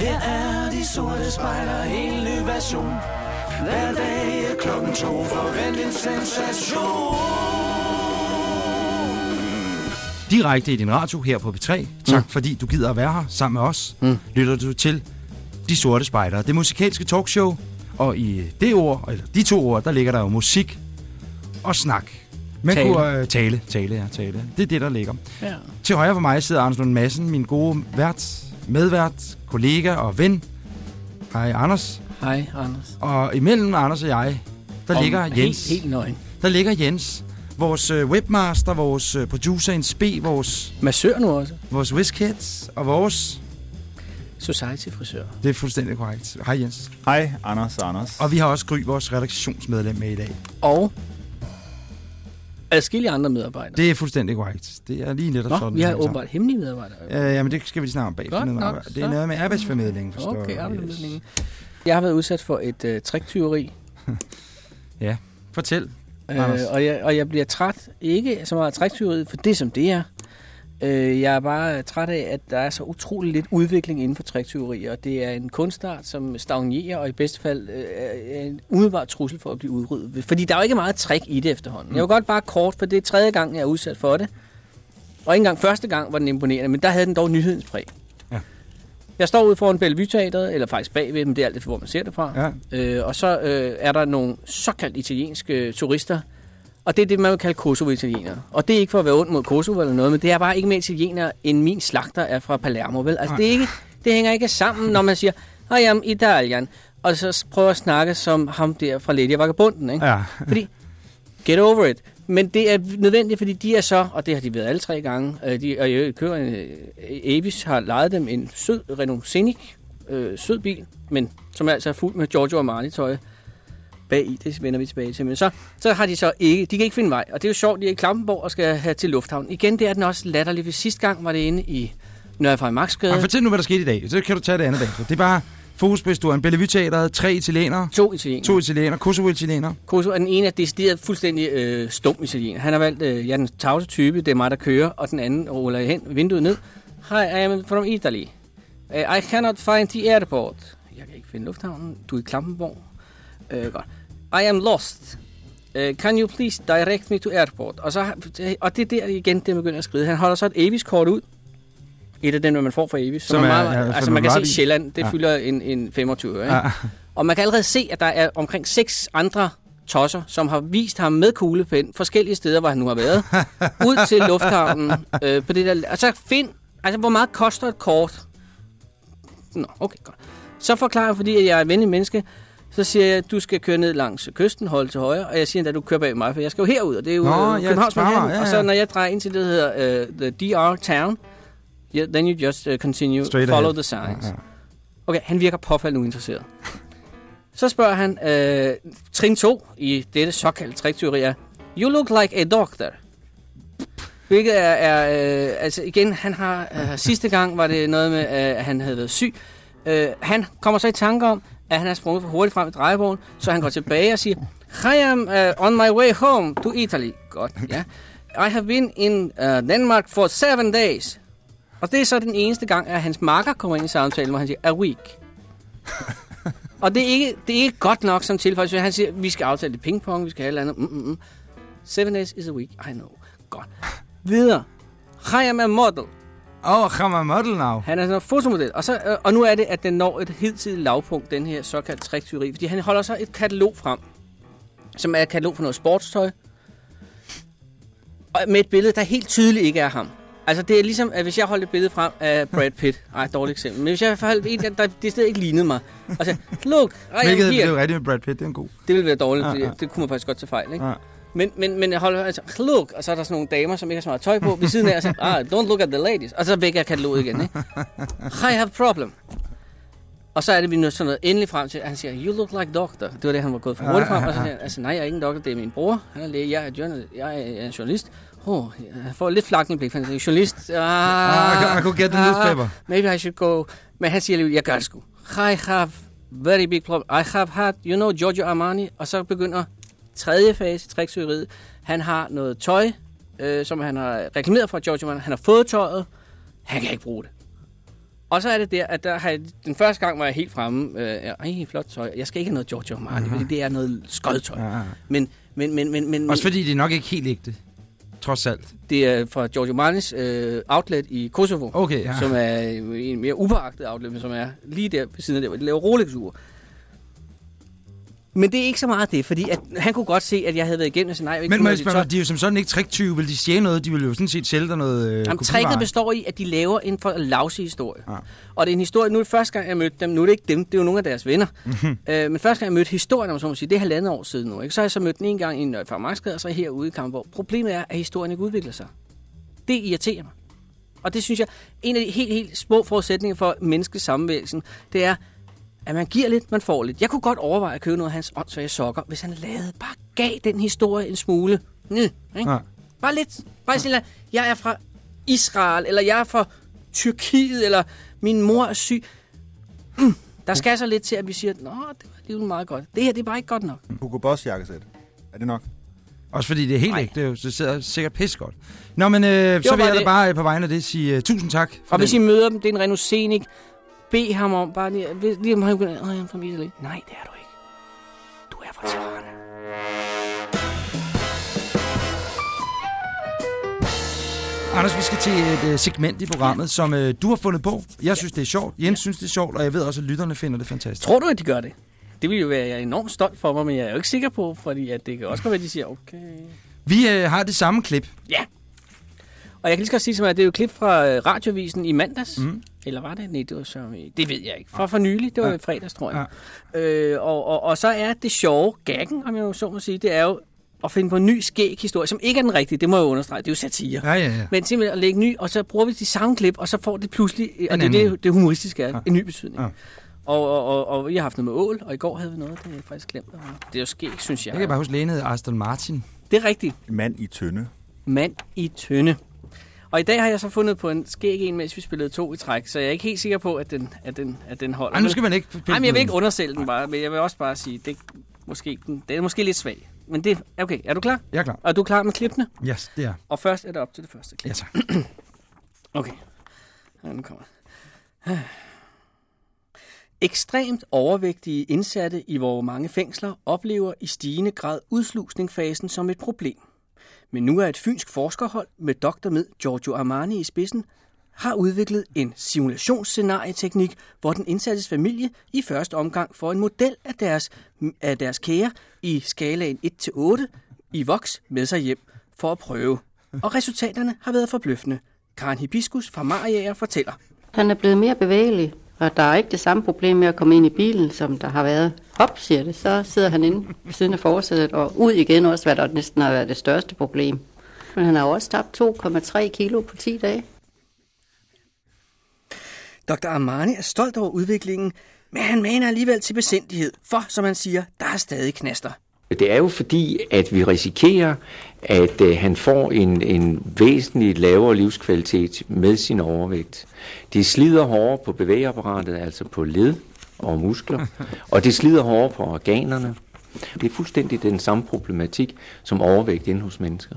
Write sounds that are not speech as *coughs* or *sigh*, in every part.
Her er de sorte spejler, en ny version. Hver dag er klokken to, forvent en sensation. Direkte i din radio her på P3. Tak mm. fordi du gider at være her sammen med os. Mm. Lytter du til De Sorte Spejdere, det musikalske talkshow. Og i det ord, eller de to ord, der ligger der jo musik og snak. Men Tale. Kunne, uh, tale, tale, ja, tale. Det er det, der ligger. Ja. Til højre for mig sidder Anders Lund Madsen, min gode vært, medvært, kollega og ven. Hej Anders. Hej, Anders. Og imellem Anders og jeg, der Om- ligger Jens. Helt, helt nøgen. Der ligger Jens. Vores øh, webmaster, vores øh, producer in spe, vores, Massør nu også. vores whiskheads og vores... Society-frisør. Det er fuldstændig korrekt. Hej Jens. Hej, Anders og Anders. Og vi har også Gry, vores redaktionsmedlem, med i dag. Og adskillige andre medarbejdere. Det er fuldstændig korrekt. Det er lige netop Nå, sådan. vi har åbenbart hemmelige medarbejdere. sammen. Øh, jamen, det skal vi snakke om bagefter. Nok. Det er noget med arbejdsformidling, forstår Okay, du. arbejdsformidlingen. Jeg har været udsat for et øh, triktyveri, *laughs* Ja, fortæl. Anders. øh, og, jeg, og jeg bliver træt, ikke så meget af triktyveriet, for det som det er. Øh, jeg er bare træt af, at der er så utrolig lidt udvikling inden for triktyveri, og det er en kunstart, som stagnerer, og i bedste fald øh, er en umiddelbar trussel for at blive udryddet. Fordi der er jo ikke meget trick i det efterhånden. Jeg vil godt bare kort, for det er tredje gang, jeg er udsat for det. Og ikke engang første gang var den imponerende, men der havde den dog nyhedens præg. Ja. Jeg står ude foran Bellevue Teatret, eller faktisk bagved, men det er alt efter, hvor man ser det fra. Ja. Øh, og så øh, er der nogle såkaldt italienske turister, og det er det, man vil kalde Kosovo-italienere. Og det er ikke for at være ond mod Kosovo eller noget, men det er bare ikke mere italienere, end min slagter er fra Palermo. Vel? Altså, det, er ikke, det hænger ikke sammen, når man siger, I am Italian, og så prøver at snakke som ham der fra Lady Vagabunden. Ikke? Ja. Fordi, get over it. Men det er nødvendigt, fordi de er så, og det har de været alle tre gange, øh, de, og jeg kører en, øh, Avis har lejet dem en sød Renault Scenic, øh, sød bil, men som altså er fuld med Giorgio Armani-tøj bag i, det vender vi tilbage til. Men så, så har de så ikke, de kan ikke finde vej, og det er jo sjovt, de er i Klampenborg og skal have til Lufthavn. Igen, det er den også latterlig, for sidste gang var det inde i Nørre Maxgade. Og fortæl nu, hvad der skete i dag. Så kan du tage det andet bagefter. Det er bare fokus på historien. Bellevue Teateret, tre italienere, To italienere. to italienere, Kosovo-italienere. Kosovo er den ene er decideret fuldstændig øh, stum italiener. Han har valgt, øh, jeg er den tavse type, det er mig, der kører, og den anden ruller hen, vinduet ned. Hi, I am from Italy. Uh, I cannot find the airport. Jeg kan ikke finde lufthavnen. Du er i Klampenborg. Uh, godt. I am lost. Uh, can you please direct me to airport? Og, så, og det er der igen, det begynder at skrive. Han holder så et Avis-kort ud. Et af dem, man får fra Avis. Som er- meget, ja, altså som man kan se. Sjælland, det Ja. fylder en, en 25 øre. Ikke? Ja. Og man kan allerede se, at der er omkring seks andre tosser, som har vist ham med kuglepen forskellige steder, hvor han nu har været, *laughs* ud til lufthavnen. Øh, på det der, og så find, altså hvor meget koster et kort? Nå, okay, godt. Så forklarer jeg, fordi jeg er et venlig menneske, så siger jeg, at du skal køre ned langs kysten, holde til højre, og jeg siger at du kører bag mig, for jeg skal jo herud, og det er jo Nå, øh, ja, Københavns Manhattan. ja, ja. Og så når jeg drejer ind til det, der hedder uh, the DR Town, yeah, then you just uh, continue, Straight follow ahead. the signs. Ja, ja. Okay, han virker påfaldende uinteresseret. Så spørger han, øh, trin 2 i dette såkaldte triktyveri er, You look like a doctor. Hvilket er, er øh, altså igen, han har, øh, sidste gang var det noget med, øh, at han havde været syg. Øh, han kommer så i tanke om, at han er sprunget for hurtigt frem i drejebogen, så han går tilbage og siger, I am uh, on my way home to Italy. Godt, ja. I have been in uh, Denmark for seven days. Og det er så den eneste gang, at hans makker kommer ind i samtalen, hvor han siger, a week. *laughs* Og det er, ikke, det er ikke godt nok som tilfælde. Han siger, vi skal aftale det pingpong, vi skal have et eller andet. Mm, mm, mm. Seven days is a week. I know. Godt. Videre. I am a model. Åh, oh, on, model now. Han er sådan en fotomodel. Og, så, øh, og nu er det, at den når et hidtidigt lavpunkt, den her såkaldte triktyveri. Fordi han holder så et katalog frem, som er et katalog for noget sportstøj. Og med et billede, der helt tydeligt ikke er ham. Altså, det er ligesom, at hvis jeg holdt et billede frem af Brad Pitt. *laughs* Ej, dårligt eksempel. Men hvis jeg holdt en, der, der det sted ikke lignede mig. Og så, look, I Hvilket here. blev rigtigt med Brad Pitt, det er en god. Det ville være dårligt, Ja, ja. det kunne man faktisk godt tage fejl, ikke? Ja. Men, men, men jeg holder altså, look, og så er der sådan nogle damer, som ikke har så meget tøj på, ved siden af, og så, ah, don't look at the ladies. Og så vækker jeg kataloget igen, ikke? I have problem. Og så er det, vi nødt sådan noget endelig frem til, at han siger, you look like doctor. Det var det, han var gået for hurtigt frem. Og så siger han, altså nej, jeg er ikke en doktor, det er min bror. Han er læge, jeg er, journal, jeg er, en journalist. Oh, jeg får lidt flakkende blik, for han siger, journalist. Ah, could- I could get the newspaper. Maybe I should go. Men han siger alligevel, jeg gør det sgu. I have very big problem. I have had, you know, Giorgio Armani. Og så begynder tredje fase i triksøgeriet. Han har noget tøj, øh, som han har reklameret fra Giorgio Armani. Han har fået tøjet. Han kan ikke bruge det. Og så er det der, at der har jeg, den første gang var jeg helt fremme. Øh, ej, flot tøj. Jeg skal ikke have noget Giorgio Armani, fordi det er noget skodtøj. Ja. Men, men, men, men, men, Også fordi det er nok ikke helt ægte. Trods alt. det er fra Giorgio Armanis øh, outlet i Kosovo. Okay, ja. som er en mere upåagtet outlet, men som er lige der ved siden af der, hvor de laver Rolex-ure. Men det er ikke så meget det, fordi at han kunne godt se, at jeg havde været igennem sagde, nej, ikke Men må jeg spørge de er jo som sådan ikke triktyve. Vil de stjæle noget? De vil jo sådan set sælge dig noget øh, Jamen, tricket består i, at de laver en for lavse historie. Ja. Og det er en historie, nu er det første gang, jeg mødte dem, nu er det ikke dem, det er jo nogle af deres venner. Mhm. øh, men første gang, jeg mødte historien, om så må sige, det er halvandet år siden nu. Ikke? Så har jeg så mødt den en gang i en farmarksgade, og så herude i Kampenborg. Problemet er, at historien ikke udvikler sig. Det irriterer mig. Og det synes jeg, en af de helt, helt små forudsætninger for menneskets sammenvægelsen, det er, at man giver lidt, man får lidt. Jeg kunne godt overveje at købe noget af hans åndssvage sokker, hvis han lavede, bare gav den historie en smule. Mm, ikke? Ja. Bare lidt. Bare sådan, jeg er fra Israel, eller jeg er fra Tyrkiet, eller min mor er syg. Mm, der skal så lidt til, at vi siger, nå, det var alligevel meget godt. Det her, det er bare ikke godt nok. Hugo Boss jakkesæt. Er det nok? Også fordi det er helt ægte, jo, så det sidder sikkert pis godt. Nå, men øh, så vil jeg da bare øh, på vegne af det sige uh, tusind tak. For Og hvis I den. møder dem, det er en Renault Scenic, bed ham om, bare lige, lige om han kunne, jeg er fra Italy. Nej, det er du ikke. Du er fra Tirana. Anders, vi skal til et uh, segment i programmet, som uh, du har fundet på. Jeg synes, det er sjovt. Jens synes, det er sjovt, og jeg ved også, at lytterne finder det fantastisk. Tror du, at de gør det? Det vil jo være jeg er enormt stolt for mig, men jeg er jo ikke sikker på, fordi at det kan også godt være, at de siger, okay. Vi uh, har det samme klip. Ja. Og jeg kan lige så godt sige, som at det er jo et klip fra øh, radiovisen i mandags. Mm. Eller var det? Nej, det var så... Det ved jeg ikke. Fra for nylig. Det var Ja. fredags, tror jeg. Ja. Øh, og, og, og så er det sjove, gaggen, om jeg jo så må sige, det er jo at finde på en ny skæg historie, som ikke er den rigtige. Det må jeg understrege. Det er jo satire. Ja, ja, ja. Men simpelthen at lægge ny, og så bruger vi de samme klip, og så får det pludselig, og En det er det, det humoristiske er, Ja. en ny betydning. Ja. Og, og, og, og, vi har haft noget med ål, og i går havde vi noget, det har jeg faktisk glemt. Det er jo skæg, synes jeg. Jeg kan bare huske, lægen hed Aston Martin. Det er rigtigt. Mand i tønde. Mand i tønde. Og i dag har jeg så fundet på en skæg en, mens vi spillede to i træk, så jeg er ikke helt sikker på, at den, at den, at den holder. Ej, nu skal man ikke... Nej, men jeg vil ikke undersælge den bare, men jeg vil også bare sige, det, er måske, den, det er måske lidt svag. Men det, okay, er du klar? Jeg er klar. Og er du klar med klippene? Yes, det er. Og først er det op til det første klip. Ja, tak. *clears throat* Okay. Ja, nu kommer. *sighs* Ekstremt overvægtige indsatte i vores mange fængsler oplever i stigende grad udslusningsfasen som et problem. Men nu er et fynsk forskerhold med doktor med Giorgio Armani i spidsen har udviklet en simulationsscenarieteknik, hvor den indsattes familie i første omgang får en model af deres, af deres kære i skalaen 1-8 i voks med sig hjem for at prøve. Og resultaterne har været forbløffende. Karen Hibiskus fra Mariager fortæller. Han er blevet mere bevægelig, og der er ikke det samme problem med at komme ind i bilen, som der har været. Hop, siger det, så sidder han inde ved siden af forsædet, og ud igen også, hvad der næsten har været det største problem. Men han har også tabt 2,3 kilo på 10 dage. Dr. Armani er stolt over udviklingen, men han maner alligevel til besindighed, for, som han siger, der er stadig knaster. Det er jo fordi, at vi risikerer, at øh, han får en, en væsentligt lavere livskvalitet med sin overvægt. Det slider hårdere på bevægeapparatet, altså på led og muskler, og det slider hårdere på organerne. Det er fuldstændig den samme problematik som overvægt inde hos mennesker.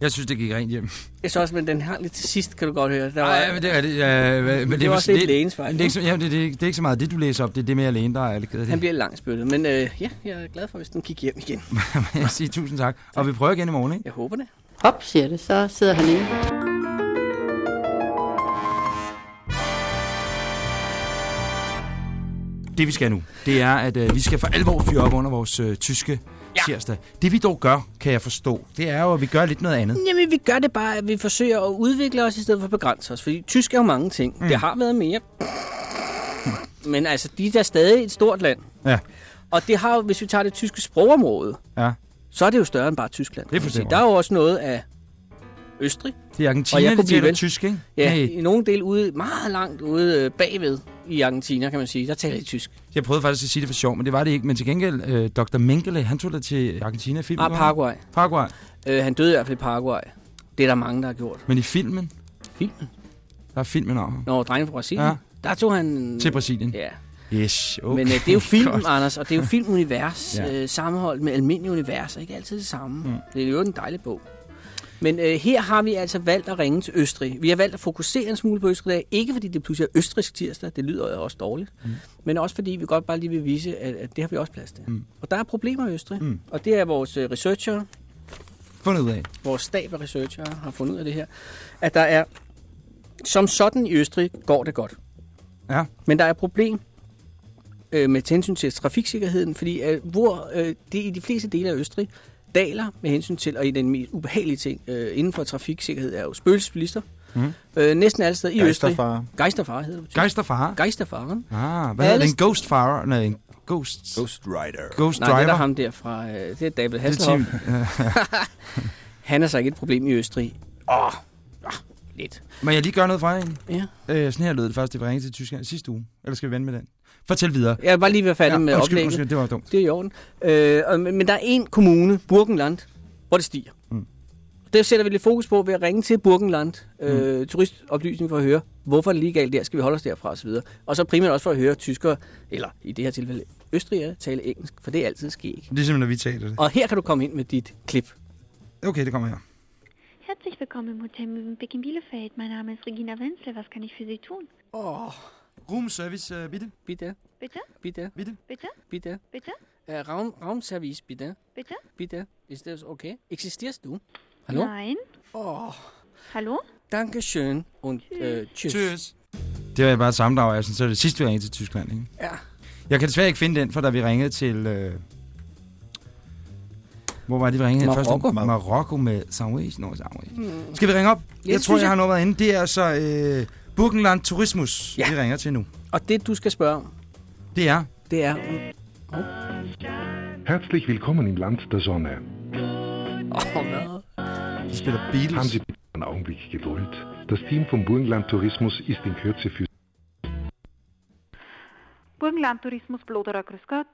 Jeg synes, det gik rent hjem. Jeg så også, men den har lidt til sidst, kan du godt høre. Der var, Nej, men det er det. Ja, men det, det var også lidt lægens fejl, Det er, ikke så, ja, det, det, det, er ikke så meget det, du læser op. Det er det med alene, der er af han det. bliver langt spyttet. Men øh, ja, jeg er glad for, hvis den kigger hjem igen. *laughs* jeg siger tusind tak. Og vi prøver igen i morgen, ikke? Jeg håber det. Hop, siger det, så sidder han inde. Det vi skal nu, det er, at øh, vi skal for alvor fyre op under vores øh, tyske ja. tirsdag. Det vi dog gør, kan jeg forstå, det er jo, at vi gør lidt noget andet. Jamen, vi gør det bare, at vi forsøger at udvikle os, i stedet for at begrænse os. Fordi tysk er jo mange ting. Mm. Det har været mere. Men altså, de er da stadig et stort land. Ja, Og det har jo, hvis vi tager det tyske sprogområde, ja. så er det jo større end bare Tyskland. Det forstår Så Der er jo også noget af Østrig. Det er Og Argentina, jeg det kunne blive tysk, ikke? Ja, Hey, i nogle del ude, meget langt ude øh, bagved i Argentina, kan man sige. Der taler de tysk. jeg prøvede faktisk at sige det for sjov, men det var det ikke. Men til gengæld, øh, Dr. Mengele, han tog det til Argentina i filmen. Ah? Paraguay. Paraguay. Øh, han døde i hvert fald i Paraguay. Det er der mange, der har gjort. Men i filmen, Filmen. der er filmen om ham. Når drengen fra Brasilien, Ja. der tog han... Til Brasilien. Ja, Yes, okay. men øh, det er jo *laughs* film. Anders, og det er jo filmunivers, Ja. øh, sammenholdt med almindelige univers, og ikke altid det samme. Mm. Det er jo en dejlig bog. Men øh, her har vi altså valgt at ringe til Østrig. Vi har valgt at fokusere en smule på Østrig. dag. Ikke fordi det pludselig er østrisk tirsdag, det lyder jo også dårligt. Mm. Men også fordi vi godt bare lige vil vise, at, at det har vi også plads til. Mm. Og der er problemer i Østrig. Mm. Og det er vores øh, researcher, Fundet ud af. vores stab af researcher har fundet ud af det her, at der er, som sådan i Østrig går det godt. Ja. Men der er et problem øh, med hensyn til trafiksikkerheden, fordi øh, hvor øh, det i de fleste dele af Østrig daler med hensyn til, og i den mest ubehagelige ting øh, inden for trafiksikkerhed er jo spøgelsesbilister. Mm. Øh, næsten alle steder i Østrig. Geisterfare. Geisterfar hedder det. Geisterfar. Geisterfaren. Ah, hvad hedder Alle- det? En ghost farer? Nej, en ghost, Ghost Rider. ghost Nej, driver. det er der ham der fra, øh, det er David Det er Hasselhoff. *laughs* *laughs* Han er så ikke et problem i Østrig. Åh, ah, lidt. Må jeg lige gøre noget jer? egentlig? Ja. Øh, sådan her lød det først, det var ringet til Tyskland sidste uge. Eller skal vi vende med den? Fortæl videre. Jeg bare lige være færdig med undskyld, oplægget. undskyld, det var dumt. Det er i orden. Øh, og- men der er en kommune, Burgenland, hvor det stiger. Mm. Det sætter vi lidt fokus på ved at ringe til Burgenland, øh, Mm. turistoplysning for at høre, hvorfor er det lige galt der, skal vi holde os derfra osv. Og så primært også for at høre tyskere, eller i det her tilfælde østrigere, tale engelsk, for det er altid skæg. Simpelthen, når vi taler det. Og her kan du komme ind med dit klip. Okay, det kommer her. Herzlich willkommen im Hotel Mövenpick in Bielefeld. Mein Name ist Regina Wenzel. Was kann ich für Sie tun? Oh, Room service, uh, bitte. bitte, Bitte? bitte, Bitte. Bitte? bitte. Bitte? Uh, Raum, Raumservice, bitte, Bitte? bitte. Ist das okay? Existierst du? Hallo? Nein. Oh, Hallo? danke schön und äh, tschüss. Tschüss. Det var bare et sammendrag af, så det sidste, vi ringede til Tyskland, ikke? Ja. Jeg kan desværre ikke finde den, for da vi ringede til... Øh... Hvor var det, vi ringede Marokko. først? Marokko med Sandwich. Nå, Sandwich. Mm. Skal vi ringe op? Jeg det tror, jeg jeg. har nummeret inde. Det er så øh, Burgenland Tourismus, Ja. vi ringer til nu. Og det, du skal spørge om, Det er... det er... Herzlich willkommen im Land der Sonne. Oh, hvad? De spiller Haben Beatles. Sie bitte einen Augenblick Geduld. Das Team vom Burgenland Tourismus ist in Kürze für Burgenland Tourismus Bloderer, grüß Gott.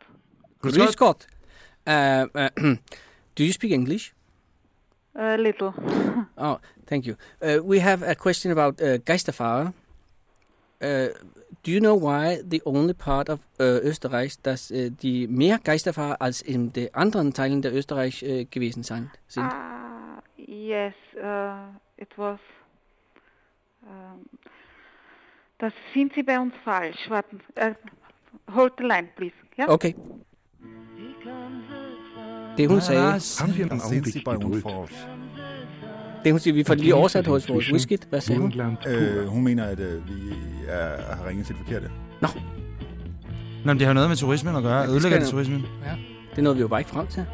Grüß Gott. Uh, uh, do you speak English? A little. *laughs* Oh, thank you. Uh, we have a question about uh, Geisterfahrer. Uh, do you know why the only part of uh, Österreich, dass uh, die mehr Geisterfahrer als in den anderen Teilen der Österreich uh, gewesen sind? sind? Ah, yes, uh, it was. Um, das sind Sie bei uns falsch. Warten. Uh, hold the line, please. Ja? Okay. Det hun sagde, falsch. det hun siger, vi får det lige oversat hos vores whisky. Hvad sagde hun? Øh, hun mener, at øh, vi er, har ringet til det forkerte. Nå, men det har noget med turismen at gøre. Ja, Ødelægger det turismen? Ja, det nåede vi jo bare ikke frem til.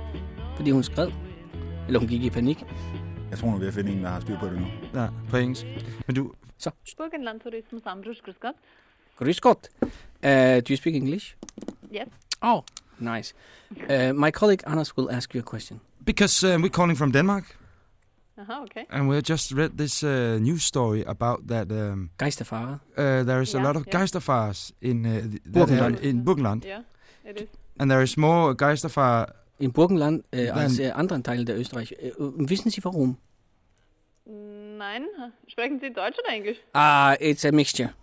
Fordi hun skred. Eller hun gik i panik. Jeg tror nu, vi har finde en, der har styr på det nu. Ja, på engelsk. Men du... Så, Burgenland Tourismus Ambrus, grüß Gott. grüß Gott. Uh, do you speak English? Yes. Oh, nice. Uh, my colleague Anders will ask you a question. Because uh, we're calling from Denmark, Aha, okay. and we just read this uh, news story about that um, Geisterfahrer. uh, there is a lot of yeah. Geisterfars in uh, the- Burgenland. are in Burgenland, Yeah, it is. and there is more Geisterfar. In Burgenland, äh, Dann- als äh, anderen Teilen der Österreich. Äh, wissen Sie warum? Nein, sprechen Sie Deutsch oder Englisch? Ah, it's a mixture.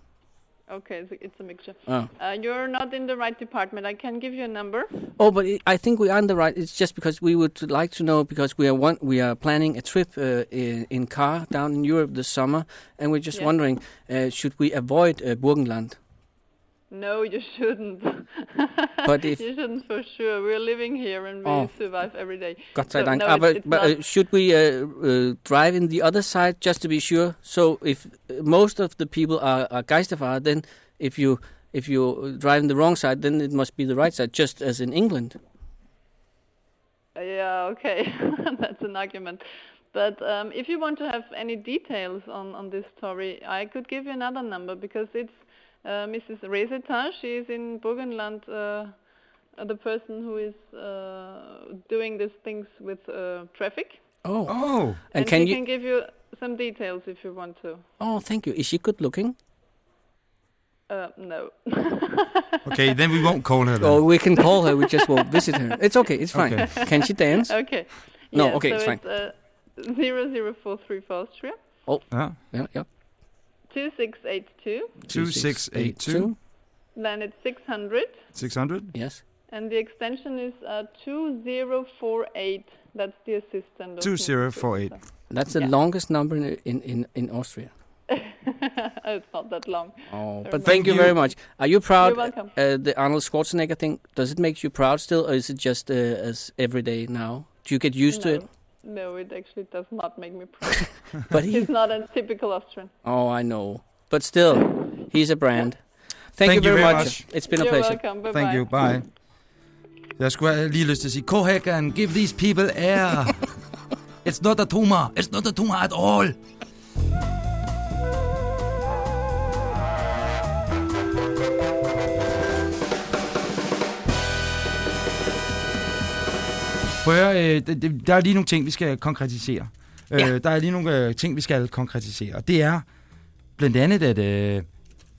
Okay, it's a, it's a mixture. Oh. Uh, you're not in the right department. I can give you a number. Oh, but it, I think we are in the right. It's just because we would like to know because we are one, we are planning a trip uh, in, in car down in Europe this summer, and we're just Yeah. wondering, uh, should we avoid uh, Burgenland? No, you shouldn't. *laughs* But if- you shouldn't for sure. We're living here and we Oh. survive every day. Gott sei So, Dank. no, Ah, but but uh, should we uh, uh, drive in the other side just to be sure? So if uh, most of the people are, are Geisterfahrer, then if you if you drive in the wrong side, then it must be the right side, just as in England. Yeah, okay, *laughs* that's an argument. But um, if you want to have any details on, on this story, I could give you another number because it's Mrs. Reseta. She is in Burgenland, uh, uh, the person who is uh, doing these things with uh, traffic. Oh, Oh, and, And can she you? can give you some details if you want to. Oh, thank you. Is she good looking? Uh, no. *laughs* okay, then we won't call her. Then. Oh, we can call her. We just won't visit her. It's okay. It's fine. Okay. Can she dance? *laughs* okay. No, Yeah, okay, so it's fine. It's, uh, 00434 Austria, Ja. Yeah, yeah. 2682, Two six eight two then it's 600. 600? Yes. and the extension is uh, 2048. That's the assistant. of Mrs. 2048. That's the Yeah. longest number in, in, in, in Austria. *laughs* it's not that long. Oh, Never but thank you very much. Are you proud? You're welcome. Uh, the Arnold Schwarzenegger thing, does it make you proud still, or is it just uh, as every day now? Do you get used to it? No, it actually does not make me proud. *laughs* But he, He's not a typical Austrian. oh, I know. But still, he's a brand. Thank, Thank you you very, very much. much. It's been a You're pleasure. welcome. Bye Thank bye. you, bye. Jeg skulle have lige lyst til at sige, Kohagan, give these people air. *laughs* It's not a tumor. It's not a tumor at all. Prøv at høre, øh, det- der er lige nogle ting, vi skal konkretisere. Ja. Øh, der er lige nogle øh, ting, vi skal konkretisere. Og det er blandt andet, at øh,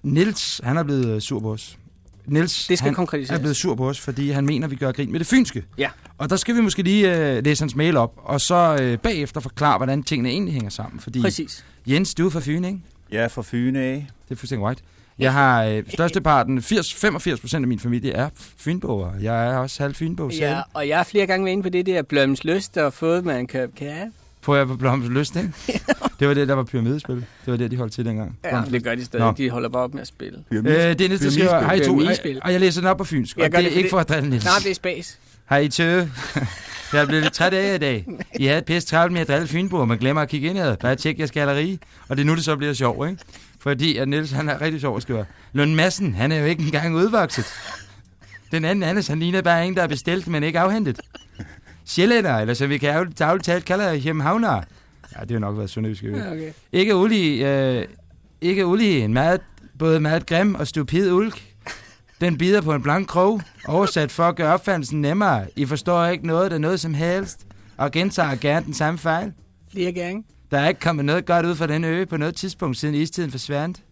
Nils, han er blevet øh, sur på os. Nils Det skal han konkretiseres. er blevet sur på os, fordi han mener, at vi gør grin med det fynske. Ja. Og der skal vi måske lige øh, læse hans mail op, og så øh, bagefter forklare, hvordan tingene egentlig hænger sammen. Fordi Præcis. Jens, du er fra Fyn, ikke? Ja, fra Fyn af. Det er fuldstændig right. Jeg har øh, størsteparten, 80, 85 procent af min familie er fynboer. Jeg er også halv fynbog selv. Ja, og jeg har flere gange været inde på det der Bløms Lyst og fået med en køb kaffe. Prøv at på Blomens Lyst, ikke? *laughs* det var det, der var pyramidespil. Det var det, de holdt til dengang. Ja, det gør de stadig. Nå. De holder bare op med at spille. Øh, det er der skriver, hej to, Pyramidespil. og jeg læser den op på fynsk, Jeg og gør det er det, ikke for at drille Niels. Nej, det er spas. Hej tø. *laughs* Jeg er blevet lidt træt af i dag. I havde pisse travlt med at drille fynboer, men glemmer at kigge indad. Bare tjek jeres galleri. Og det er nu, det så bliver sjovt, ikke? Fordi at Niels, han er rigtig sjov at skrive. Lund Madsen, han er jo ikke engang udvokset. Den anden Anders, han ligner bare en, der er bestilt, men ikke afhentet. Sjællænder, eller som vi kan dagligt talt kalder hjemhavner. Ja, det har nok været sønderjysk. Ja, okay. ikke Uli, øh, ikke Uli, en meget, både meget grim og stupid ulk. Den bider på en blank krog, oversat for at gøre opfandelsen nemmere. I forstår ikke noget af noget som helst, og gentager gerne den samme fejl. Flere gange. Der er ikke kommet noget godt ud fra den ø på noget tidspunkt, siden istiden forsvandt.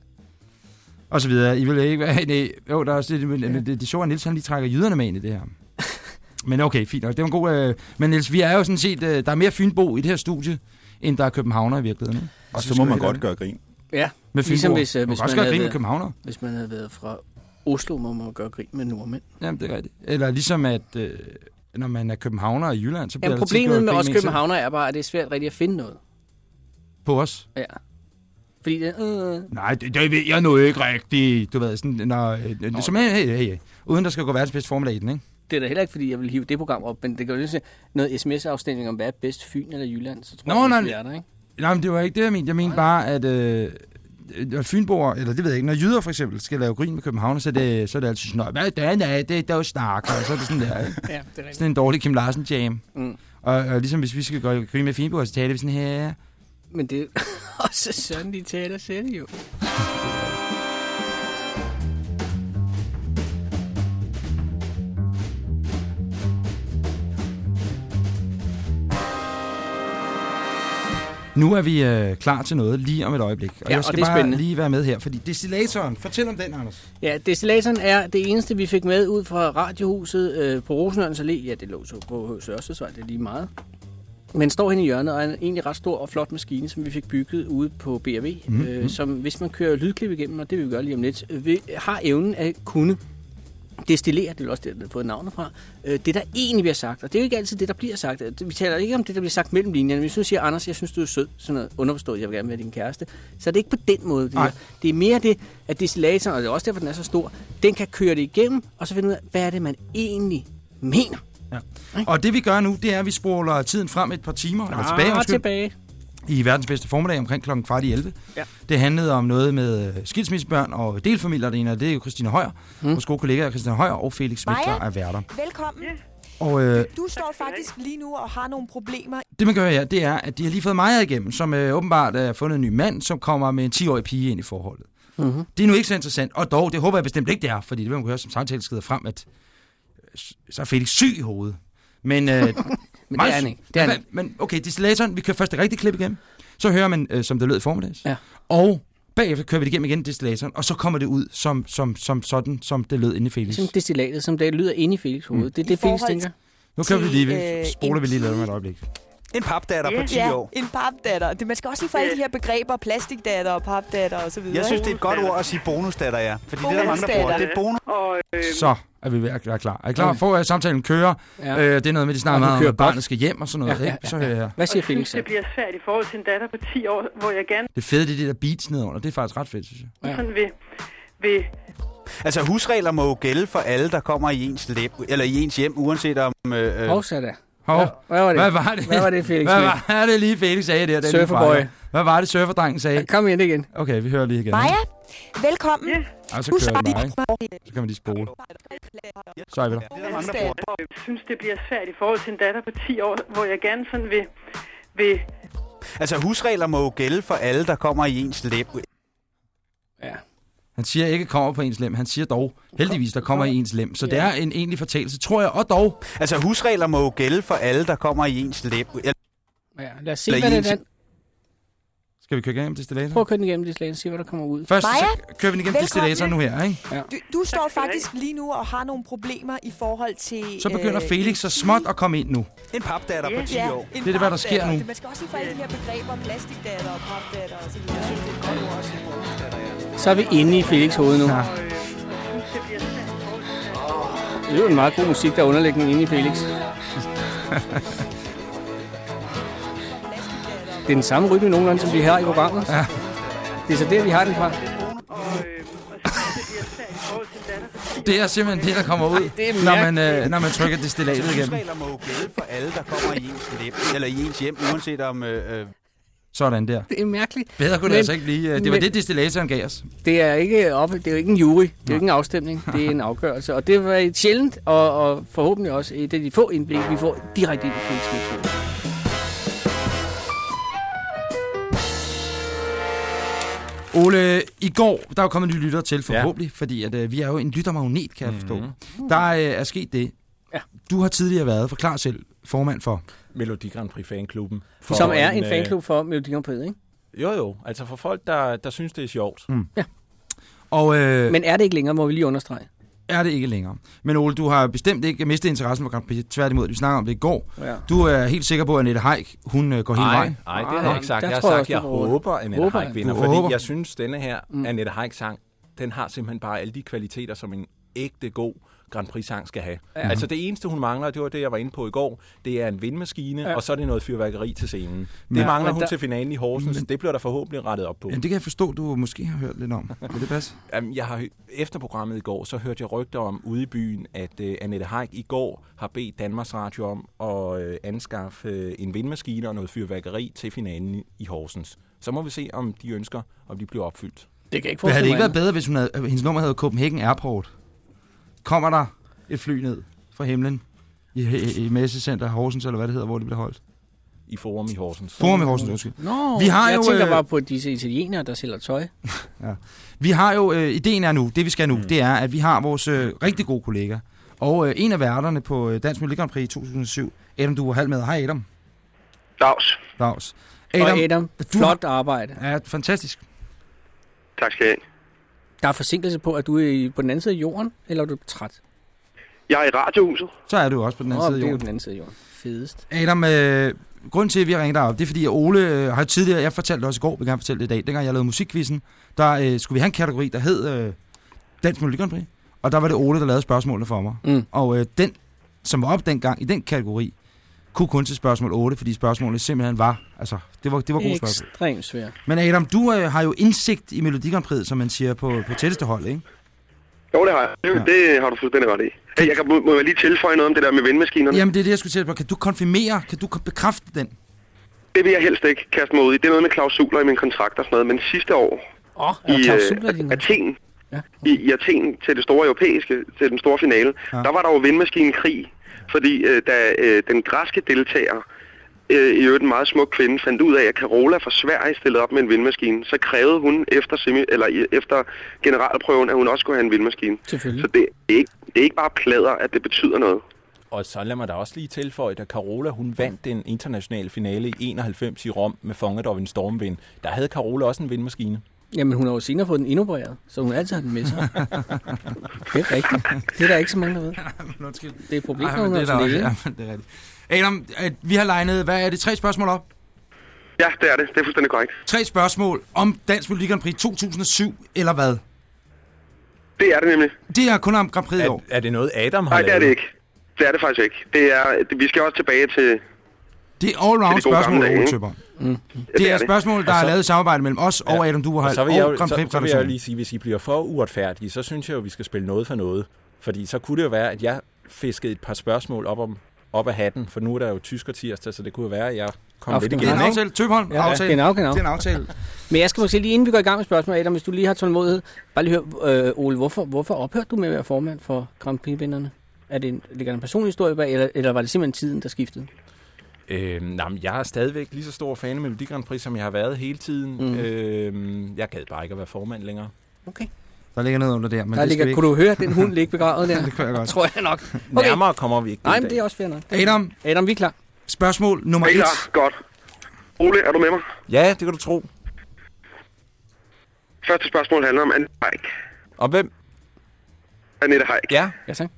Og så videre. I vil ikke være enig. Jo, der er også det, men, men det, det sjovt, at Niels han lige trækker jyderne med ind i det her. Men okay, fint nok. Det var en god... Øh, men Niels, vi er jo sådan set... Øh, der er mere fynbo i det her studie, end der er københavner i virkeligheden. Ikke? Og Så må man godt gøre grin. Ja, Med ligesom fynboer. hvis, uh, Man hvis, også man gøre havde grin med været, københavner. hvis man havde været fra Oslo, må man gøre grin med nordmænd. Jamen, det er rigtigt. Eller ligesom at... Øh, når man er københavner i Jylland, så bliver Jamen, problemet med os københavner er bare, at det er svært rigtig at finde noget. På os? Ja. Fordi det, øh, Nej, det, det ved jeg nu ikke rigtigt. Du ved, sådan, når, øh, som, hey, hey, hey, uden der skal gå verdens bedste formel i den, ikke? det er da heller ikke, fordi jeg vil hive det program op, men det kan jo lige noget sms-afstemning om, hvad er bedst, Fyn eller Jylland, så tror Nå, jeg, nej, vi er der, ikke? Nej, men det var ikke det, jeg mente. Jeg mente bare, at øh, når Fynboer, eller det ved jeg ikke, når jyder for eksempel skal lave grin med København, så er det, så er det altid sådan, "Nå, hvad er det, det er jo snak, og så er det sådan der? Ja, det er sådan en dårlig Kim Larsen jam. Mm. Og, og, ligesom hvis vi skal gøre grin med Fynboer, så taler vi sådan her. Men det er *laughs* også sådan, de taler selv jo. Nu er vi øh, klar til noget lige om et øjeblik. Og Ja, jeg og skal det er bare spændende. lige være med her, fordi destillatoren, fortæl om den, Anders. Ja, destillatoren er det eneste, vi fik med ud fra radiohuset øh, på Rosenørns Allé. Ja, det lå så på Sørsesvej, det er lige meget. Men står hen i hjørnet og er en egentlig ret stor og flot maskine, som vi fik bygget ude på BRV, mm, Mhm. øh, som hvis man kører lydklip igennem, og det vil vi gøre lige om lidt, øh, har evnen at kunne destillere, det er også det, der har fået navnet fra, øh, det der egentlig bliver sagt. Og det er jo ikke altid det, der bliver sagt. Øh, Vi taler ikke om det, der bliver sagt mellem linjerne. Hvis du siger, Anders, jeg synes, du er sød, sådan noget underforstået, jeg vil gerne være din kæreste, så er det ikke på den måde. Det, det er mere det, at destillatoren, og det er også derfor, den er så stor, den kan køre det igennem, og så finde ud af, hvad er det, man egentlig mener. Ja. Og det vi gør nu, det er, at vi spoler tiden frem et par timer, eller tilbage, Ah, undskyld, tilbage. i verdens bedste formiddag omkring klokken kvart i 11. Ja. Det handlede om noget med øh, skilsmissebørn og delfamilier. Det ene af det er jo Christina Højer, mm. vores gode kollegaer Christina Højer og Felix Maja? er værter. Velkommen. Og øh, Du står faktisk lige nu og har nogle problemer. det man gør her, det er, at de har lige fået Maja igennem, som øh, åbenbart er fundet en ny mand, som kommer med en 10-årig pige ind i forholdet. Mm-hmm. Det er nu ikke så interessant, og dog, det håber jeg bestemt ikke, det er, fordi det vil man kunne høre som samtale skrider frem, at så er Felix syg i hovedet. Men, øh, *laughs* Men det er han ikke. Det er han ikke. Men okay, distillatoren, vi kører først det rigtige klip igennem. Så hører man, øh, som det lød i formiddags. Ja. Og bagefter kører vi det igennem igen, distillatoren, og så kommer det ud som, som, som sådan, som det lød inde i Felix. Som destillatet, som det lyder inde i Felix hoved. Mm. Det er det, Felix tænker. Nu kører vi lige, vi til, øh, spoler en vi lige lidt om et øjeblik. En papdatter på 10 ja, år. en papdatter. Det, man skal også lige få alle de her begreber, plastikdatter og papdatter og så videre. Jeg synes, det er et godt ord at sige bonusdatter, ja. Fordi det er der mange, der bruger. Det er bonus. Så, er vi ved at være klar. Er I klar? For at samtalen kører. Ja. Øh, det er noget med, de snakker meget om, at barnet skal hjem og sådan noget. Ja, ja, ikke? Så ja, hører ja. jeg. Hvad siger Jeg Felix? synes, det bliver svært i forhold til en datter på 10 år, hvor jeg gerne Det fede, det er de der beats nedenunder. Det er faktisk ret fedt, synes jeg. Ja. sådan vil, vil Altså, husregler må jo gælde for alle, der kommer i ens, lem, eller i ens hjem, uanset om... Øh, øh, da. Hov, Hvad- hvad var det? Hvad var det? Hvad var det, Felix Hvad var det lige, Felix sagde der? Surferboy. Hvad var det, surferdrengen sagde? Kom ind igen. Okay, vi hører lige igen. Maja, velkommen. Og så kører bare, ikke? Så kan man lige spole. Så er vi der. Jeg synes, det bliver svært i forhold til en datter på 10 år, hvor jeg gerne sådan vil, vil altså, husregler må jo gælde for alle, der kommer i ens lem. Ja. Han siger ikke kommer på ens lem. Han siger dog, heldigvis, der kommer i ens lem. Så det er en egentlig fortalelse, tror jeg. Og dog. Altså, husregler må jo gælde for alle, der kommer i ens lem. Ja, lad os se, hvad det er. Skal vi køre igennem distillatoren? Prøv at køre den igennem distillaten, se hvad der kommer ud. Først Maja, så kører vi den igennem velkommen. distillatoren nu her, ikke? Ja. Du, du står faktisk lige nu og har nogle problemer i forhold til... Så begynder øh, Felix så småt at komme ind nu. En papdatter på 10 Ja, år. Det er det, hvad der sker nu. Man skal også lige få alle de her begreber, plastikdatter og papdatter og så videre. Jeg synes, det er godt også. Så er vi inde i Felix hoved nu. Ja. Det er jo en meget god musik, der er underlægning inde i Felix. *laughs* Det er den samme rytme nogenlunde, som vi har i programmet. Ja. Det er så der, vi har den fra. øh, det bliver svært i forhold til en datter på 10 Det er simpelthen det, der kommer ud, det er når, man, øh, når man trykker distillatet igennem. Husregler må jo gælde for alle, der kommer i ens lem, eller i ens hjem, uanset om... Øh, øh, Sådan der. Det er mærkeligt. Bedre kunne det Men- altså ikke blive. Det var men- det, distillatoren gav os. Det er ikke op, det er jo ikke en jury, det er jo ikke en afstemning, det er en *laughs* afgørelse. Og det var et sjældent, og, og forhåbentlig også et af de få indblik, vi får direkte ind i Felix Ole, i går, der er jo kommet nye lyttere til, forhåbentlig, ja. fordi at, øh, vi er jo en lyttermagnet, kan jeg forstå. Mm-hmm. Der øh, er sket det. Ja. Du har tidligere været, forklar selv, formand for. Melodi Grand Prix fanklubben. For som er en øh, fanklub for Melodi Grand Prix, ikke? Jo, jo. Altså for folk, der, der synes, det er sjovt. Mm. Og øh, Men er det ikke længere, må vi lige understrege. Er det ikke længere. Men Ole, du har bestemt ikke mistet interessen for Grand Prix. Tværtimod, vi snakker om det i går. Ja. Du er helt sikker på, at Annette Haik, hun øh, går hele vejen. nej, det har jeg ikke sagt. der Jeg har sagt, også, jeg håber, at Annette Haik vinder, fordi håber. jeg synes, denne her Mm. Annette Haik-sang, den har simpelthen bare alle de kvaliteter, som en ægte god Grand Prix-sang skal have. Ja. Altså det eneste, hun mangler, det var det, jeg var inde på i går, det er en vindmaskine, Ja. og så er det noget fyrværkeri til scenen. Det Ja, mangler men hun der- til finalen i Horsens. Det bliver der forhåbentlig rettet op på. Ja, det kan jeg forstå, du måske har hørt lidt om. Vil det passe? *laughs* Jamen, jeg har efter programmet i går, så hørte jeg rygter om ude i byen, at uh, Annette Haik i går har bedt Danmarks Radio om at uh, anskaffe uh, en vindmaskine og noget fyrværkeri til finalen i- Horsens. Så må vi se, om de ønsker, om de bliver opfyldt. Det kan ikke Men havde det ikke været bedre, hvis hun havde, hendes nummer havde Copenhagen Airport? Kommer der et fly ned fra himlen i, i, i Messecenter Horsens, eller hvad det hedder, hvor det bliver holdt? I Forum i Horsens. Forum i Horsens, undskyld. Nå, Vi har jeg jo, tænker øh, bare på disse italienere, der sælger tøj. *laughs* Vi har jo, øh, ideen er nu, det vi skal nu, mm. det er, at vi har vores øh, rigtig gode kollega, og øh, en af værterne på øh, Dansk Melodi Grand Prix i 2007, Adam, du var halv med. Hej Adam. Dags. Dags. Adam, og Adam, du flot arbejde. Ja, fantastisk. Tak skal I have. Der er forsinkelse på, at du er i- på den anden side af jorden, eller er du træt? Jeg er i radiohuset. Så er du også på den anden Nå, side af det er jo jorden. den anden side af jorden. Fedest. Adam, øh, grunden til, at vi har ringet dig op, det er fordi, at Ole øh, har tidligere, jeg fortalte også i går, vil gerne fortælle det i dag, dengang jeg lavede musikquizzen, der øh, skulle vi have en kategori, der hed øh, Dansk Melodi Grand Prix, og der var det Ole, der lavede spørgsmålene for mig. Mm. Og øh, den, som var op dengang i den kategori, kunne kun til spørgsmål 8, fordi spørgsmålene simpelthen var, altså, det var, det var gode spørgsmål. Ekstremt svært. Men Adam, du øh, har jo indsigt i Melodi Grand Prix, som man siger på, på tætteste hold, ikke? Jo, det har jeg. Det, det har du fuldstændig ret i. Hey, Jeg kan, må, må jeg lige tilføje noget om det der med vindmaskinerne? Jamen, det er det, jeg skulle til på. Kan du konfirmere, kan du bekræfte den? Det vil jeg helst ikke kaste mig ud i. Det er noget med klausuler i min kontrakt og sådan noget. Men sidste år Åh, oh, i øh, Athen, Ja. i, i Athen til det store europæiske, til den store finale, Ja. ja. der var der jo vindmaskinenkrig. Fordi øh, da øh, den græske deltager, øh, i øvrigt en meget smuk kvinde, fandt ud af, at Carola fra Sverige stillede op med en vindmaskine, så krævede hun efter, semi, eller efter generalprøven, at hun også skulle have en vindmaskine. Så det er, ikke, det er ikke bare plader, at det betyder noget. Og så lad mig da også lige tilføje, da Carola hun vandt den internationale finale i 91 i Rom med Fanget of en stormvind, der havde Carola også en vindmaskine. Jamen, hun har jo senere fået den indopereret, så hun altid har den med sig. det er rigtigt. Det er der ikke så mange, der ved. *laughs* Undskyld. Det er et problem, Ej, når men hun det er også, ja, det er rigtigt. Adam, vi har legnet, hvad er det, tre spørgsmål op? Ja, det er det. Det er fuldstændig korrekt. Tre spørgsmål om Dansk Melodi Grand Prix 2007, eller hvad? Det er det nemlig. Det er kun om Grand Prix i år. Er det noget, Adam har Nej, det er lavet? det ikke. Det er det faktisk ikke. Det er, det, vi skal også tilbage til... Det er all-round spørgsmål, Ole? Søborg. Mm. Det er det. spørgsmål, der Og er så- lavet i samarbejde mellem os og Adam Duerhøj Og så vil, jeg, og Grand så, Prix så vil jeg lige sige, hvis I bliver for uretfærdige, så synes jeg jo, vi skal spille noget for noget. Fordi så kunne det jo være, at jeg fiskede et par spørgsmål op, om, op af hatten, for nu er der jo tysker tirsdag, så det kunne jo være, at jeg kom Op, lidt det igen. Det er en aftale. Tøbholm, Ja, ja, aftale. genau, genau. Det er en aftale. Men jeg skal måske lige, inden vi går i gang med spørgsmål, Adam, hvis du lige har tålmodighed, bare lige høre, øh, Ole, hvorfor, hvorfor ophørte du med at være formand for Grand Prix-vinderne? Er det en, ligger der en personlig historie bag, eller, eller var det simpelthen tiden, der skiftede? Øhm, nej, men jeg er stadigvæk lige så stor fan af Melodi Grand Prix, som jeg har været hele tiden. Mm. Øhm, jeg gad bare ikke at være formand længere. Okay. Der ligger noget under der, men det der skal ligger, ikke. kunne du høre den hund ligge begravet der? *laughs* Det kan jeg godt. Tror jeg nok. Okay. Nærmere kommer vi ikke. Nej, men det er også fair nok. Adam, Adam, vi er klar. spørgsmål nummer Hey, et. ja, godt. Ole, er du med mig? Ja, det kan du tro. Første spørgsmål handler om Annette Haik. Og hvem? Annette Haik. Ja. Ja, tak.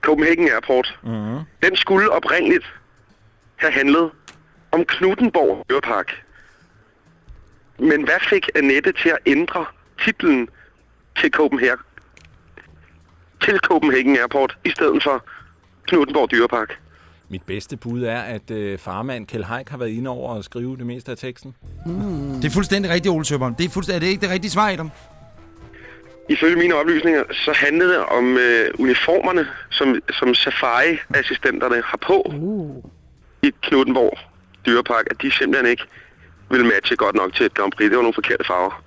Copenhagen Airport. Mm-hmm. Den skulle oprindeligt have handlet om Knuttenborg Dyrepark. Men hvad fik Annette til at ændre titlen til Copenhagen, til Copenhagen Airport i stedet for Knuttenborg Dyrepark? Mit bedste bud er, at øh, farmand Kjell Haik har været inde over og skrive det meste af teksten. Mm. Det er fuldstændig rigtigt, Ole Søborg. Det er, fuldstændig, er det ikke det rigtige svar, Adam? Ifølge mine oplysninger, så handlede det om øh, uniformerne, som, som safari-assistenterne har på Uh. I Knuttenborg Dyrepark, at de simpelthen ikke ville matche godt nok til et Grand Prix. Det var nogle forkerte farver.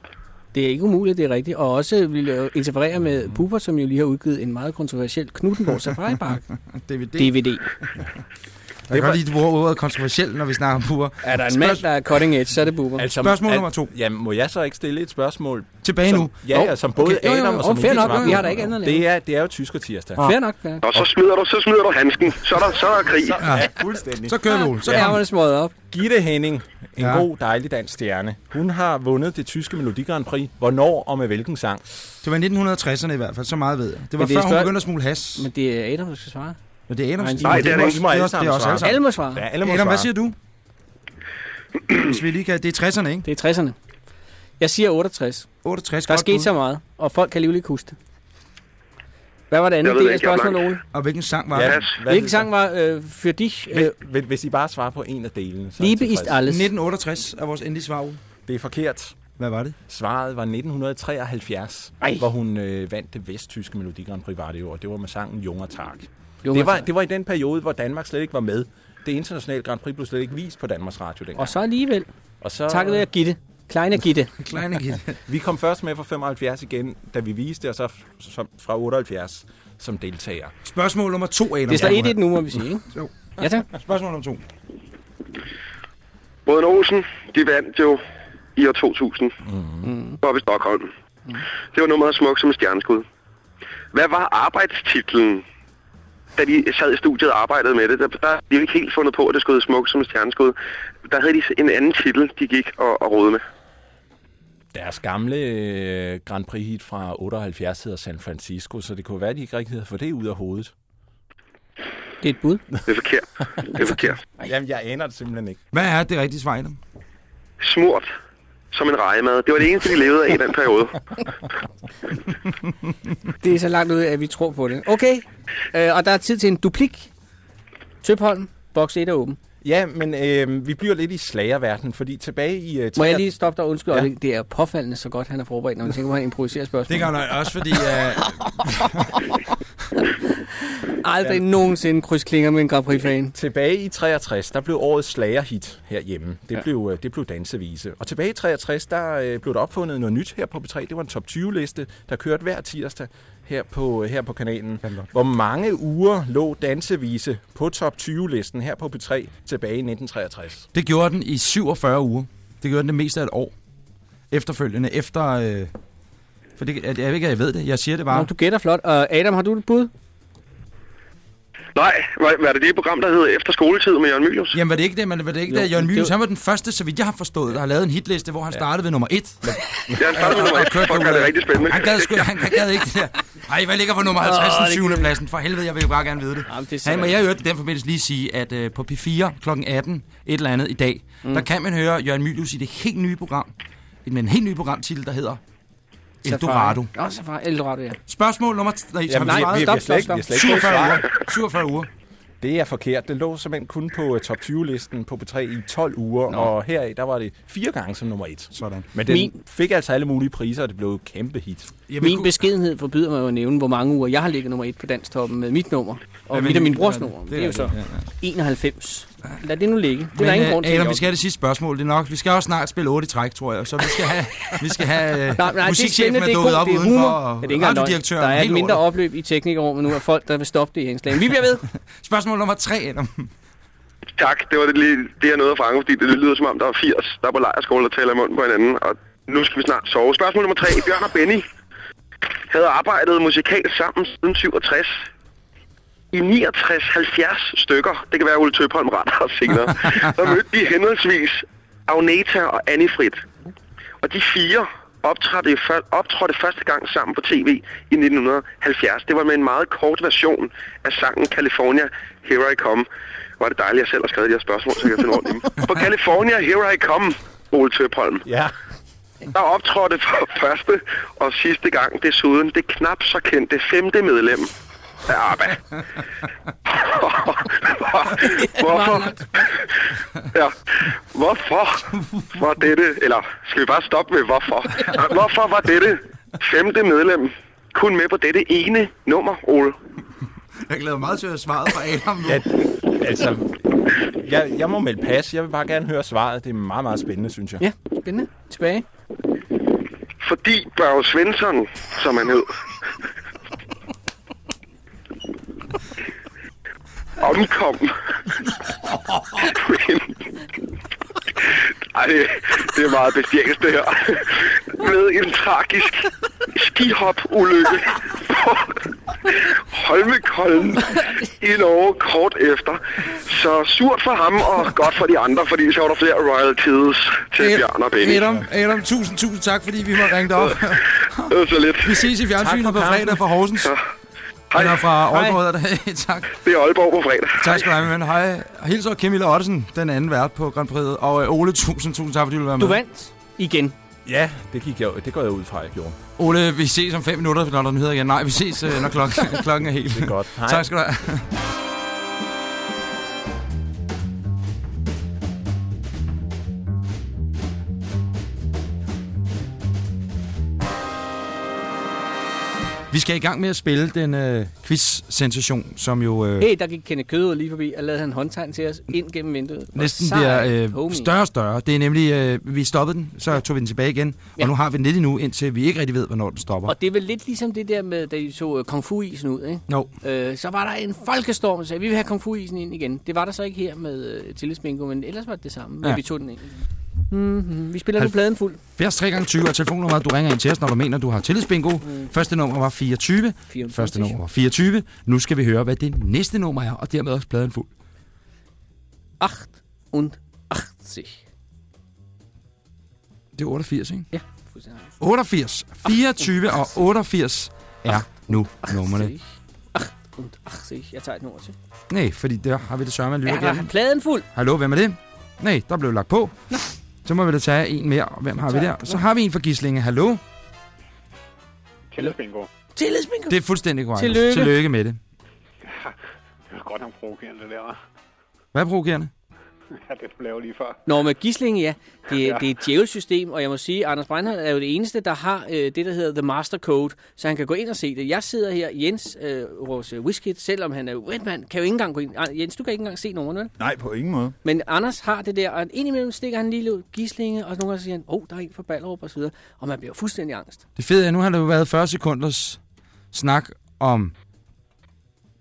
Det er ikke umuligt, det er rigtigt. Og også vil jeg jo interferere med Bubber, som jo lige har udgivet en meget kontroversiel Knuttenborg Safari Park *laughs* DVD. DVD. *laughs* Jeg kan godt lide, du bruger ordet kontroversielt, når vi snakker om purer. Er der en mand, der er cutting edge, så er det Bubber. Altså, Spørgsmål al- nummer to. Jamen, må jeg så ikke stille et spørgsmål? Tilbage som, nu. Ja, ja, som både Okay. Adam og som Fair nok, vi har da ikke andet. Det er, det er jo tysker tirsdag. Fair nok, fair. Og så smider du, så smider du handsken. Så er der, så er der krig. Ja, fuldstændig. Så kører vi, Ole. Så Så kom. er det smået op. Gitte Henning, en Ja. ja. god, dejlig dansk stjerne. Hun har vundet det tyske Melodi Grand Prix. Hvornår og med hvilken sang? Det var i 1960'erne i hvert fald, så meget ved jeg. Det var Men det før, hun begyndte at smule has. Men det er Adam, der skal svare. Men det er Adams. Nej, det er det også- ikke. Det er også- det er også alle sammen. Alle må svare. Ja, alle må Adam, hvad siger du? Hvis vi lige kan... Det er 60'erne, ikke? Det er 60'erne. Jeg siger 68. 68, Der er sket så meget, og folk kan alligevel ikke huske det. Hvad var det andet Jeg ved del af er spørgsmålet. Ole? Og hvilken sang var Ja, det? Hvilken sang var øh, for dich? Øh, Hvis, hvis I bare svarer på en af delene, så er Liebe ist alles. 1968 er vores endelige svar, Ole. Det er forkert. Hvad var det? Svaret var 1973, Ej. hvor hun øh, vandt det vesttyske Melodi Grand Prix var det og det var med sangen Junger Tag. Junger Det var, Tag. det var i den periode, hvor Danmark slet ikke var med. Det internationale Grand Prix blev slet ikke vist på Danmarks Radio dengang. Og så alligevel. og så Takket være Gitte. Kleine Gitte. *laughs* Kleine Gitte. Vi kom først med fra 75 igen, da vi viste, og så fra 78 som deltager. Spørgsmål nummer to, Adam. Det står 1-1 nu, må vi sige, ikke? Jo. Ja, tak. Spørgsmål nummer to. Brødrene Olsen, de vandt jo i år 2000 Mm. oppe i Stockholm. Det var nummeret smuk som et stjerneskud. Hvad var arbejdstitlen, da de sad i studiet og arbejdede med det? Der, der havde de ikke helt fundet på, at det skulle hedde smuk som et stjerneskud. Der havde de en anden titel, de gik og, og rode med. Deres gamle øh, Grand Prix hit fra 78 hedder San Francisco, så det kunne være, at de ikke rigtig havde fået det ud af hovedet. Det er et bud. Det er forkert. Det er forkert. *laughs* Jamen, jeg aner det simpelthen ikke. Hvad er det rigtige svar, Adam? Smurt som en rejemad. Det var det eneste, de levede af i den periode. *laughs* Det er så langt ud, at vi tror på det. Okay, øh, og der er tid til en duplik. Tøbholm, boks 1 er åben. Ja, men øh, vi bliver lidt i slagerverdenen, fordi tilbage i... Øh, Må jeg lige stoppe dig? Undskyld, Ja. ja. det er påfaldende så godt, han er forberedt, når man tænker på, at han improviserer spørgsmål. Det kan han også, fordi... Uh, *laughs* Aldrig ja. nogensinde krydsklinger med en Grand Prix-fan. Tilbage i 63, der blev årets slagerhit herhjemme. Det, Ja. blev, øh, det blev dansevise. Og tilbage i 63, der blev der opfundet noget nyt her på P3. Det var en top 20-liste, der kørte hver tirsdag her på, her på kanalen. Hvor mange uger lå dansevise på top 20-listen her på P3 tilbage i 1963? det gjorde den i 47 uger. Det gjorde den det meste af et år. Efterfølgende, efter... Øh, for det, jeg, jeg ved ikke, at jeg ved det. Jeg siger det bare. Nå, du gætter flot. Og Adam, har du et bud? Nej, var, var det det program, der hed Efter skoletid med Jørgen Mylius? Jamen var det ikke det, men var det ikke Jo, det, Jørgen det Mylius, var- han var den første, så vidt jeg har forstået, der har lavet en hitliste, hvor han startede ved nummer et. Ja, han startede med nummer et. kørte Fuck, derudad. er det rigtig spændende. Han gad, sgu, han, *laughs* han gad ikke det der. Ej, hvad ligger på nummer 50, Åh, den det 7. kan- pladsen? For helvede, jeg vil jo bare gerne vide det. Jamen, det er Hey, men jeg hørte den forbindelse lige sige, at øh, på P4 kl. 18, et eller andet i dag, mm. der kan man høre Jørgen Mylius i det helt nye program, med en helt ny programtitel, der hedder Eldorado. Nå, Safari. Eldorado, ja. Spørgsmål nummer... Nej, Jamen, vi har slet ikke fået 47 uger. svar. 47 uger. Det er forkert. Det lå simpelthen kun på uh, top 20-listen på P3 i 12 uger, Nå. og heraf der var det fire gange som nummer et. Sådan. Men den Min- fik altså alle mulige priser, og det blev et kæmpe hit. Min beskedenhed forbyder mig jo at nævne, hvor mange uger jeg har ligget nummer et på danstoppen med mit nummer. Og Ja, men- mit og min brors ja, nummer. det Det, er er jo så rigtigt, ja, 91. Lad det nu ligge. Det er Men, der ingen øh, grund til. Adam, vi skal have det sidste spørgsmål. Det er nok. Vi skal også snart spille 8 i træk, tror jeg. Så vi skal have, vi skal have *laughs* øh, Nej, nej, det er musikchefen spændende, er det er dukket op det er udenfor, og Ja, det er radiodirektøren Der er et mindre lortet. opløb i teknikerrummet nu af folk, der vil stoppe det i indslagen. Vi bliver ved. *laughs* Spørgsmål nummer 3, Adam. Tak, det var det, lige, det jeg nåede at fange, fordi det lyder som om, der var 80, der er på lejerskole, der taler i munden på hinanden, og nu skal vi snart sove. Spørgsmål nummer 3. Bjørn og Benny havde arbejdet musikalt sammen siden 67. I 69-70 stykker, det kan være Ole Tøbholm retter os senere, *laughs* der mødte de henholdsvis Agneta og Annie Frit. Og de fire optrådte, optrådte første gang sammen på tv i 1970. Det var med en meget kort version af sangen California, Here I Come. Var det dejligt, at jeg selv har skrevet de her spørgsmål, så jeg kan finde rundt i dem. På *laughs* California, Here I Come, Ole Tøbholm. Ja. Der optrådte for *laughs* første og sidste gang desuden det knap så kendte femte medlem af ABBA. *laughs* Hvorfor? Ja. Hvorfor var dette, eller skal vi bare stoppe med hvorfor? Hvorfor var dette femte medlem kun med på dette ene nummer, Ole? Jeg glæder mig meget til at svare fra Adam nu. Ja, altså, jeg, jeg må melde pas. Jeg vil bare gerne høre svaret. Det er meget, meget spændende, synes jeg. Ja, spændende. Tilbage. Fordi Børge Svensson, som han hed, omkom. Ej, det, det er meget bestialsk det her. Med en tragisk skihop-ulykke på Holmenkollen i Norge kort efter. Så surt for ham og *laughs* godt for de andre, fordi så var der flere royalties til Bjørn og Benny. Adam, Adam, tusind, tusind tak, fordi vi må ringe dig op. *laughs* Det var så lidt. Vi ses i fjernsynet på fredag fra Horsens. Hej. Eller fra Hej. Aalborg. Hey, *laughs* tak. Det er Aalborg på fredag. Tak skal du have, min ven. Hej. Hils og Camilla Ottesen, den anden vært på Grand Prix. Og øh, Ole, tusind, tusind tak, fordi du vil være med. Du vandt igen. Ja, det, gik jeg, det går jeg ud fra, jeg gjorde. Ole, vi ses om fem minutter, når der er nyheder igen. Nej, vi ses, øh, når klokken, klokken er helt. Det er godt. Hej. Tak skal du have. Vi skal i gang med at spille den øh, quiz-sensation, som jo øh, Hey, der gik Kenneth Kød lige forbi og lavede han håndtegn til os ind gennem vinduet. Næsten sej, bliver øh, homie. større og større. Det er nemlig, øh, vi stoppede den, så tog vi den tilbage igen, ja. Og nu har vi den lidt endnu, indtil vi ikke rigtig ved, hvornår den stopper. Og det er vel lidt ligesom det der med, da de så uh, Kung Fu-isen ud, ikke? Jo. Øh, så var der en folkestorm, der sagde, vi vil have Kung Fu-isen ind igen. Det var der så ikke her med uh, Tillidsbingo, men ellers var det det samme, men Ja. vi tog den ind. Mm-hmm. Vi spiller nu pladen fuld. 70 3 gange 20 og telefonnummeret, du ringer ind til os, når du mener, du har tillidsbingo. Mm. Første nummer var 24. 54. Første nummer var 24. Nu skal vi høre, hvad det næste nummer er, og dermed også pladen fuld. 88. Det er 88, ikke? Ja, fuldstændig. 88, 24 og 88 er nu numrene. 88. Jeg tager et nummer til. Nej, fordi der har vi det sørme, at lytte Er der igennem. pladen fuld? Hallo, hvem er det? Nej, der blev lagt på. Så må vi da tage en mere. Og Hvem har vi der? Så har vi en for Gislinge. Hallo? Tillidsbingo. Tillidsbingo. Det er fuldstændig korrekt. Tillykke. Tillykke med det. *laughs* Det var godt nok provokerende, det der. Hvad er provokerende? Ja, det du laver lige før. Nå, med Gislinge, ja. Det, Ja. det er et djævelsystem, og jeg må sige, at Anders Breinholt er jo det eneste, der har øh, det, der hedder The Master Code, så han kan gå ind og se det. Jeg sidder her, Jens, øh, vores øh, selvom han er wetman, kan jo ikke engang gå ind. Ah, Jens, du kan ikke engang se nogen, vel? Nej, på ingen måde. Men Anders har det der, og indimellem stikker han lige lidt Gislinge, og nogle gange siger han, åh, oh, der er en fra Ballerup, og så videre. Og man bliver fuldstændig angst. Det fede er, nu har det jo været 40 sekunders snak om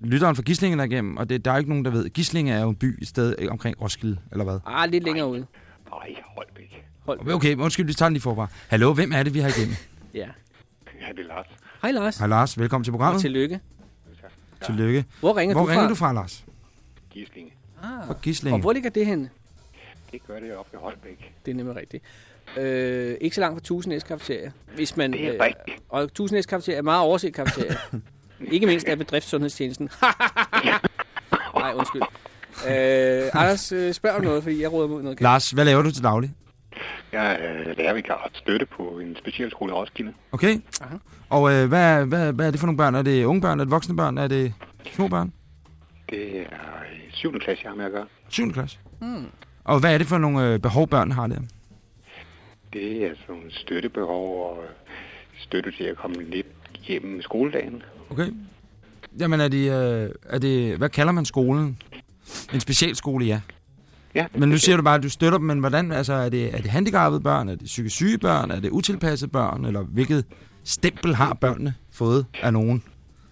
lytteren fra Gislinge der igennem, og det, der er ikke nogen, der ved. Gislinge er jo en by et sted øh, omkring Roskilde, eller hvad? Ah, lidt længere ude. Nej, Holbæk. Okay, undskyld, vi tager den lige forfra. Hallo, hvem er det, vi har igennem? *laughs* Ja. Ja, det er Lars. Hej Lars. Hej Lars, velkommen til Og programmet. tillykke. Tillykke. Hvor ringer hvor du fra? ringer du fra, Lars? Gislinge. Ah. Fra Gislinge. Og hvor ligger det henne? Det gør det op i Holbæk. Det er nemlig rigtigt. Øh, ikke så langt fra 1000 S kafeteria. Hvis man, Det er øh, rigtigt. Og 1000 S kafeteria er meget overset kafeteria. *laughs* ikke mindst af bedriftssundhedstjenesten. *laughs* Nej, undskyld. Øh, Anders, øh, spørg om noget, fordi jeg råder mod noget. Lars, hvad laver du til daglig? Jeg er lærervikar og støtte på en specialskole i Roskilde. Okay. Aha. Og øh, hvad, hvad, hvad er det for nogle børn? Er det unge børn? Er det voksne børn? Er det små børn? Det er i 7. klasse, jeg har med at gøre. 7. klasse. Mm. Og hvad er det for nogle øh, behov, børn har der? Det er sådan støttebehov og støtte til at komme lidt hjem skoledagen. Okay. Jamen er det, øh, er det, hvad kalder man skolen? En specialskole, ja. Ja. Men nu siger du bare, at du støtter dem, men hvordan, altså er det, er det handicappede børn, er det psykisk syge børn, er det utilpassede børn, eller hvilket stempel har børnene fået af nogen?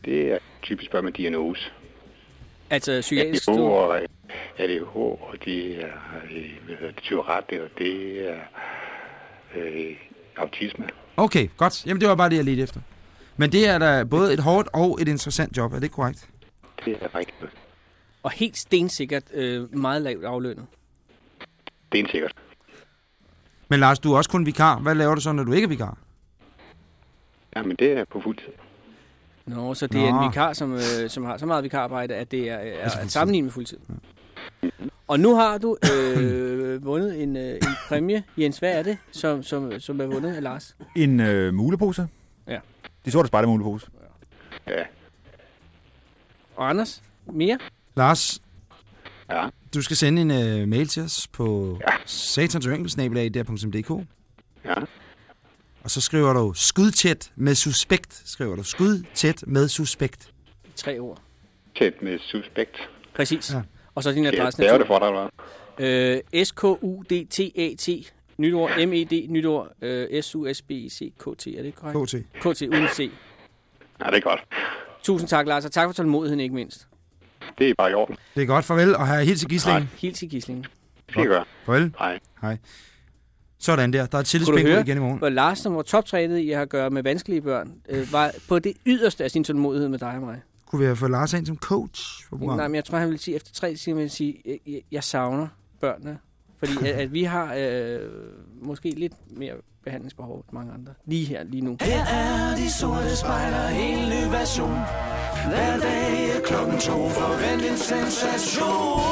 Det er typisk børn med diagnose. Altså psykiatrisk... ADHD og ADH, og det er øh, Tourette, og det er øh, autisme. Okay, godt. Jamen det var bare det, jeg ledte efter. Men det er da både et hårdt og et interessant job, er det korrekt? Det er rigtigt. Og helt stensikkert øh, meget lavt aflønnet. Det er en sikkert. Men Lars, du er også kun vikar. Hvad laver du så, når du ikke er vikar? Jamen, det er på fuld tid. Nå, så det er en Nå. vikar, som, øh, som har så meget vikararbejde, at det er, er Altså at sammenligne med fuldtid. Og nu har du øh, *coughs* vundet en, øh, en præmie. Jens, hvad er det, som, som, som er vundet af Lars? En øh, mulepose. Ja. De sorte spejder mulepose. Ja. Og Anders, mere? Lars, ja. du skal sende en uh, mail til os på ja. satansyngelsnabelag.dk Ja. Og så skriver du skudtæt med suspekt. Skriver du skudtæt med suspekt. Tre ord. Tæt med suspekt. Præcis. Ja. Og så din adresse. Det er det for dig, eller hvad? Øh, S-K-U-D-T-A-T. Nyt ord. M-E-D. Nyt ord. Øh, S-U-S-B-I-C-K-T. Er det korrekt? KT. KT uden C. Ja, det er godt. Tusind tak, Lars. Og tak for tålmodigheden, ikke mindst. Det er bare i orden. Det er godt. Farvel, og have hils i gislingen. Hils i gislingen. Det gør. Farvel. Hej. Hej. Sådan der. Der er tillidsbingo igen i morgen. hvor Lars, som var toptrænet i at have at gøre med vanskelige børn, øh, var på det yderste af sin tålmodighed med dig og mig. Kunne vi have fået Lars ind som coach for? Nej, men jeg tror, han vil sige, efter tre timer vil sige, jeg, jeg, jeg savner børnene. Fordi at, at vi har øh, måske lidt mere behandlingsbehov end mange andre. Lige her, lige nu. Her er de sorte spejder, en ny version. Hver dag klokken to, forvent en sensation.